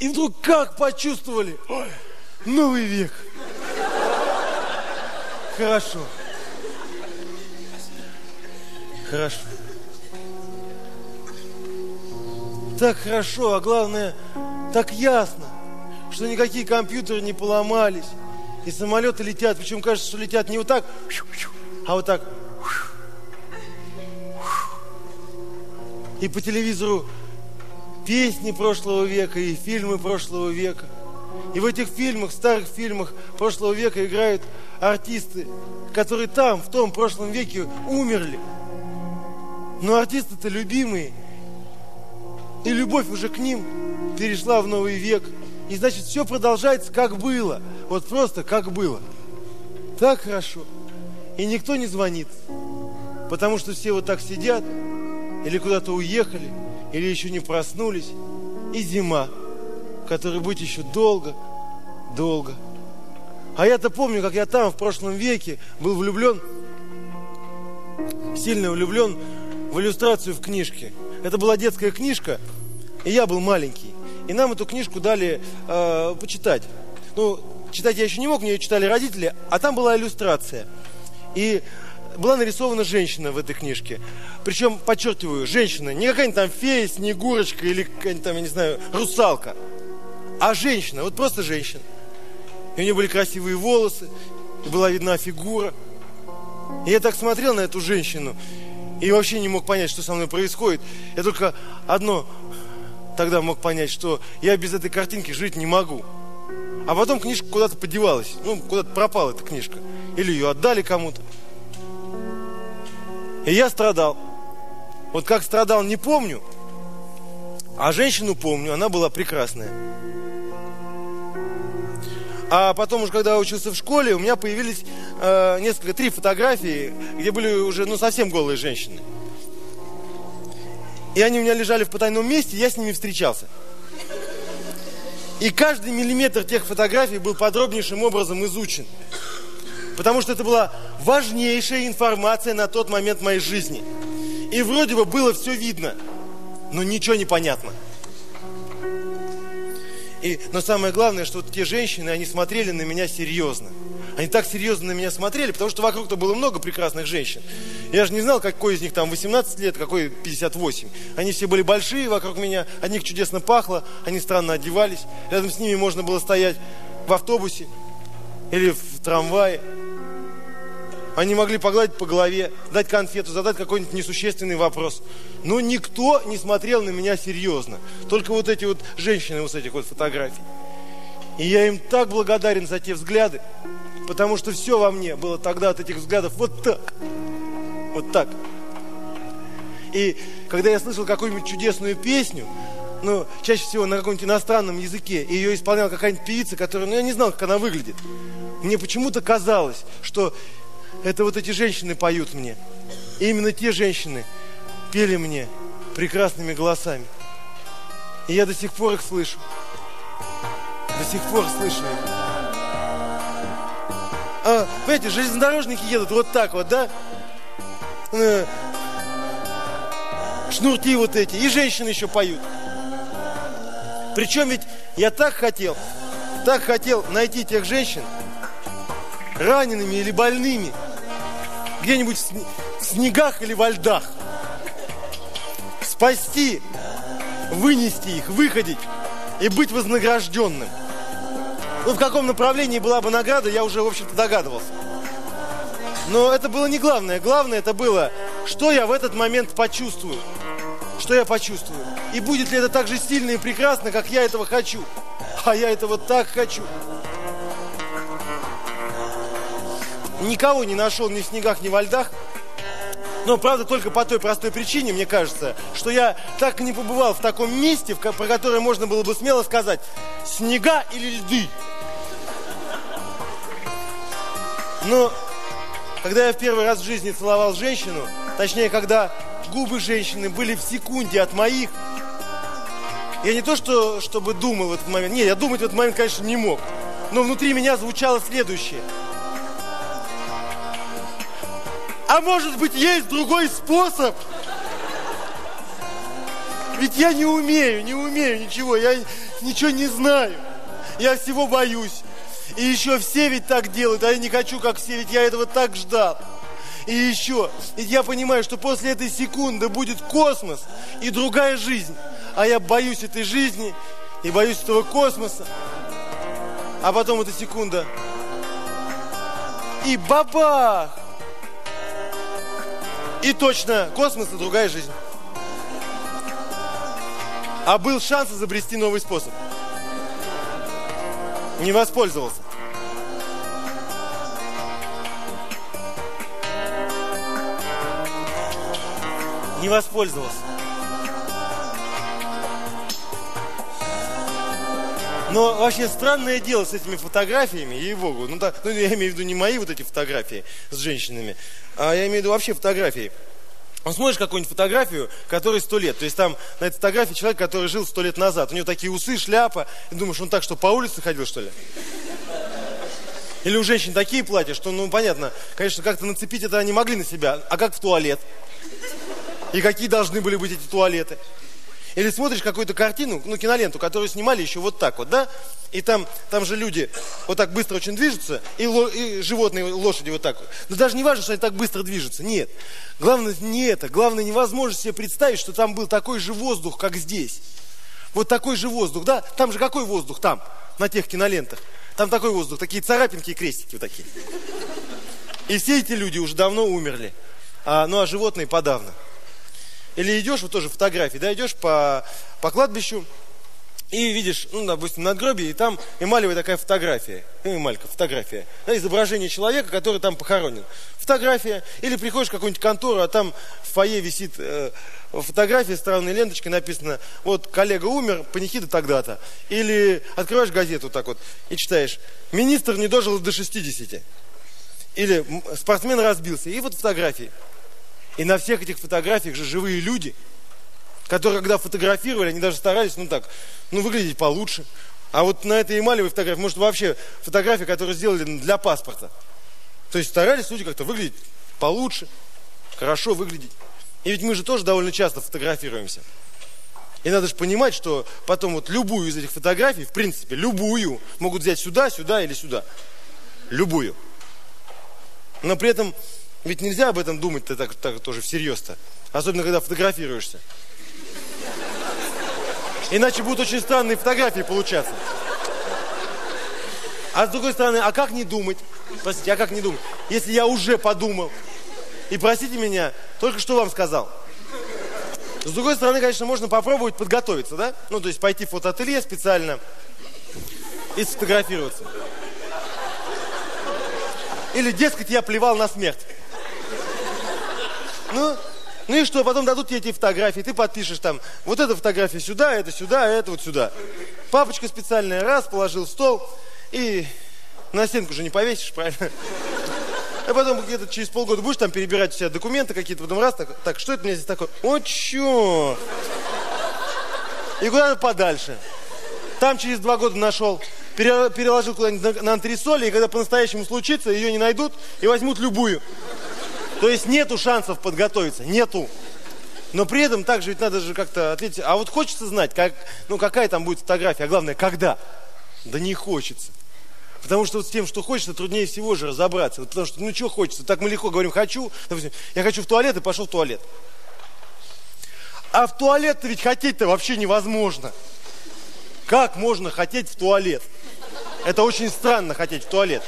И вдруг как почувствовали, ой, новый век. Хорошо. Хорошо. Так хорошо, а главное, так ясно, что никакие компьютеры не поломались, и самолеты летят, причем кажется, что летят не вот так, а вот так. И по телевизору песни прошлого века и фильмы прошлого века. И в этих фильмах, старых фильмах прошлого века играют артисты, которые там, в том прошлом веке, умерли. Но артисты-то любимые. И любовь уже к ним перешла в новый век. И значит, все продолжается, как было. Вот просто как было. Так хорошо. И никто не звонит. Потому что все вот так сидят, или куда-то уехали, или еще не проснулись. И зима, которая будет еще долго, долго. А я-то помню, как я там в прошлом веке был влюблен, сильно влюблен в иллюстрацию в книжке. Это была детская книжка, и я был маленький. И нам эту книжку дали э, почитать. Ну, читать я еще не мог, мне ее читали родители, а там была иллюстрация. И была нарисована женщина в этой книжке. Причем, подчеркиваю, женщина, не какая-нибудь там фея, снегурочка или какая-нибудь там, я не знаю, русалка, а женщина, вот просто женщина. И у нее были красивые волосы, и была видна фигура. И я так смотрел на эту женщину, и вообще не мог понять, что со мной происходит. Я только одно тогда мог понять, что я без этой картинки жить не могу. А потом книжка куда-то подевалась. Ну, куда-то пропала эта книжка. Или ее отдали кому-то. И я страдал. Вот как страдал, не помню. А женщину помню, она была прекрасная. А потом уже, когда я учился в школе, у меня появились э, несколько, три фотографии, где были уже, ну, совсем голые женщины. И они у меня лежали в потайном месте, я с ними встречался. И каждый миллиметр тех фотографий был подробнейшим образом изучен. Потому что это была важнейшая информация на тот момент моей жизни. И вроде бы было все видно, но ничего не понятно. И, но самое главное, что вот те женщины, они смотрели на меня серьезно. Они так серьезно на меня смотрели, потому что вокруг-то было много прекрасных женщин. Я же не знал, какой из них там 18 лет, какой 58. Они все были большие вокруг меня, от них чудесно пахло, они странно одевались. Рядом с ними можно было стоять в автобусе или в трамвае. Они могли погладить по голове, дать конфету, задать какой-нибудь несущественный вопрос. Но никто не смотрел на меня серьезно. Только вот эти вот женщины вот с этих вот фотографий. И я им так благодарен за те взгляды, потому что все во мне было тогда от этих взглядов вот так. Вот так. И когда я слышал какую-нибудь чудесную песню, ну, чаще всего на каком-нибудь иностранном языке, и ее исполняла какая-нибудь певица, которая, ну, я не знал, как она выглядит. Мне почему-то казалось, что это вот эти женщины поют мне. И именно те женщины пели мне прекрасными голосами. И я до сих пор их слышу. До сих пор слышу их. А, понимаете, железнодорожники едут вот так вот, да? Э, шнурки вот эти. И женщины еще поют. Причем ведь я так хотел, так хотел найти тех женщин, ранеными или больными, где-нибудь в снегах или во льдах. Спасти, вынести их, выходить и быть вознагражденным. Ну, в каком направлении была бы награда, я уже, в общем-то, догадывался. Но это было не главное. Главное это было, что я в этот момент почувствую. Что я почувствую. И будет ли это так же сильно и прекрасно, как я этого хочу. А я этого так хочу. Никого не нашел ни в снегах, ни во льдах. Но, правда, только по той простой причине, мне кажется, что я так и не побывал в таком месте, про которое можно было бы смело сказать «снега или льды». Но когда я в первый раз в жизни целовал женщину, точнее, когда губы женщины были в секунде от моих, я не то, что, чтобы думал в этот момент, нет, я думать в этот момент, конечно, не мог, но внутри меня звучало следующее – А может быть, есть другой способ? Ведь я не умею, не умею ничего, я ничего не знаю. Я всего боюсь. И еще все ведь так делают, а я не хочу, как все, ведь я этого так ждал. И еще, ведь я понимаю, что после этой секунды будет космос и другая жизнь. А я боюсь этой жизни и боюсь этого космоса. А потом эта секунда. И бабах! И точно, космос и другая жизнь. А был шанс изобрести новый способ. Не воспользовался. Не воспользовался. Но вообще странное дело с этими фотографиями, ей-богу. Ну, да, ну, я имею в виду не мои вот эти фотографии с женщинами, а я имею в виду вообще фотографии. Он смотришь какую-нибудь фотографию, которой сто лет. То есть там на этой фотографии человек, который жил сто лет назад. У него такие усы, шляпа. И думаешь, он так что, по улице ходил, что ли? Или у женщин такие платья, что, ну, понятно, конечно, как-то нацепить это они могли на себя. А как в туалет? И какие должны были быть эти туалеты? Или смотришь какую-то картину, ну, киноленту, которую снимали еще вот так вот, да? И там, там же люди вот так быстро очень движутся, и, ло, и животные, лошади вот так. Но даже не важно, что они так быстро движутся, нет. Главное не это, главное невозможно себе представить, что там был такой же воздух, как здесь. Вот такой же воздух, да? Там же какой воздух там, на тех кинолентах? Там такой воздух, такие царапинки и крестики вот такие. И все эти люди уже давно умерли. А, ну а животные подавно. Или идешь, вот тоже фотографии, да, идешь по, по кладбищу, и видишь, ну, допустим, надгробие, и там эмалевая такая фотография. Ну, эмалька, фотография. Да, изображение человека, который там похоронен. Фотография. Или приходишь в какую-нибудь контору, а там в фойе висит э, фотография с странной ленточкой, написано, вот, коллега умер, панихида тогда-то. Или открываешь газету так вот и читаешь, министр не дожил до 60. Или спортсмен разбился. И вот фотографии. И на всех этих фотографиях же живые люди, которые, когда фотографировали, они даже старались, ну так, ну выглядеть получше. А вот на этой эмалевой фотографии, может вообще фотографии, которые сделали для паспорта. То есть старались люди как-то выглядеть получше, хорошо выглядеть. И ведь мы же тоже довольно часто фотографируемся. И надо же понимать, что потом вот любую из этих фотографий, в принципе, любую, могут взять сюда, сюда или сюда. Любую. Но при этом ведь нельзя об этом думать-то так, так тоже всерьез-то. Особенно, когда фотографируешься. Иначе будут очень странные фотографии получаться. А с другой стороны, а как не думать? Простите, а как не думать? Если я уже подумал, и простите меня, только что вам сказал. С другой стороны, конечно, можно попробовать подготовиться, да? Ну, то есть пойти в фотоателье специально и сфотографироваться. Или, дескать, я плевал на смерть. Ну, ну и что, потом дадут тебе эти фотографии, ты подпишешь там, вот эта фотография сюда, это сюда, это вот сюда. Папочка специальная, раз, положил стол, и на стенку же не повесишь, правильно? А потом где-то через полгода будешь там перебирать у себя документы какие-то, потом раз, так, так, что это у меня здесь такое? О, чё? И куда-то подальше. Там через два года нашел, переложил куда-нибудь на, на антресоли, и когда по-настоящему случится, ее не найдут и возьмут любую. То есть нету шансов подготовиться, нету. Но при этом также ведь надо же как-то ответить. А вот хочется знать, как, ну какая там будет фотография, а главное, когда? Да не хочется. Потому что вот с тем, что хочется, труднее всего же разобраться. Вот потому что, ну что хочется? Так мы легко говорим, хочу. Допустим, я хочу в туалет и пошел в туалет. А в туалет-то ведь хотеть-то вообще невозможно. Как можно хотеть в туалет? Это очень странно хотеть в туалет.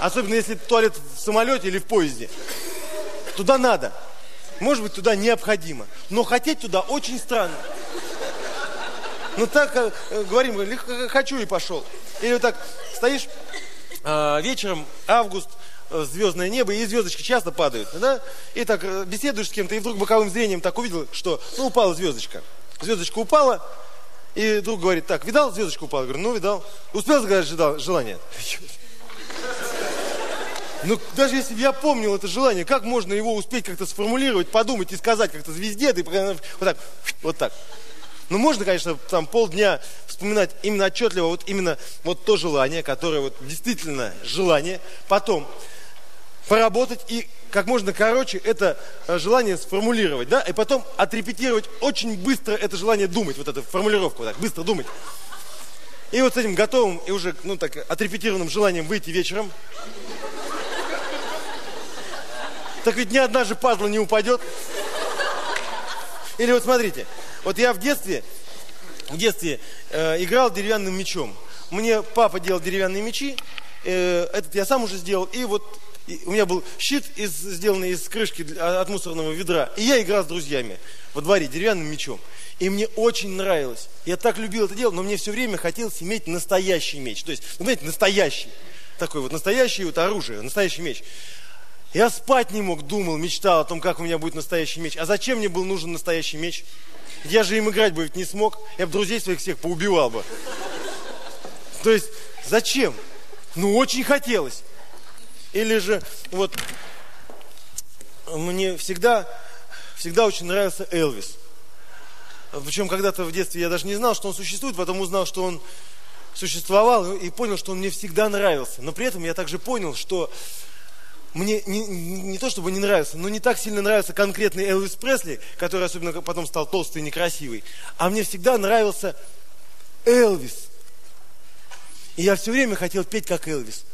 Особенно если туалет в самолете или в поезде. Туда надо. Может быть, туда необходимо. Но хотеть туда очень странно. Ну так э, говорим, хочу и пошел. Или вот так стоишь э, вечером, август, э, звездное небо, и звездочки часто падают, да? И так э, беседуешь с кем-то, и вдруг боковым зрением так увидел, что, ну, упала звездочка. Звездочка упала, и друг говорит, так, видал, звездочка упала? Я говорю, ну, видал. Успел загадать желание? Ну, даже если бы я помнил это желание, как можно его успеть как-то сформулировать, подумать и сказать как-то звезде, и вот так, вот так. Ну, можно, конечно, там полдня вспоминать именно отчетливо вот именно вот то желание, которое вот действительно желание. Потом поработать и как можно короче это э, желание сформулировать, да, и потом отрепетировать очень быстро это желание думать, вот эту формулировку, так, быстро думать. И вот с этим готовым и уже, ну так, отрепетированным желанием выйти вечером. Так ведь ни одна же пазла не упадет. Или вот смотрите, вот я в детстве, в детстве э, играл деревянным мечом. Мне папа делал деревянные мечи, э, этот я сам уже сделал, и вот и у меня был щит, из, сделанный из крышки от мусорного ведра. И я играл с друзьями во дворе деревянным мечом. И мне очень нравилось. Я так любил это дело, но мне все время хотелось иметь настоящий меч. То есть, вы знаете, настоящий. Такой вот настоящий вот оружие, настоящий меч. Я спать не мог, думал, мечтал о том, как у меня будет настоящий меч. А зачем мне был нужен настоящий меч? Я же им играть бы ведь не смог. Я бы друзей своих всех поубивал бы. То есть, зачем? Ну, очень хотелось. Или же, вот, мне всегда, всегда очень нравился Элвис. Причем когда-то в детстве я даже не знал, что он существует, потом узнал, что он существовал и понял, что он мне всегда нравился. Но при этом я также понял, что мне не, не то чтобы не нравится, но не так сильно нравится конкретный Элвис Пресли, который особенно потом стал толстый и некрасивый, а мне всегда нравился Элвис. И я все время хотел петь как Элвис.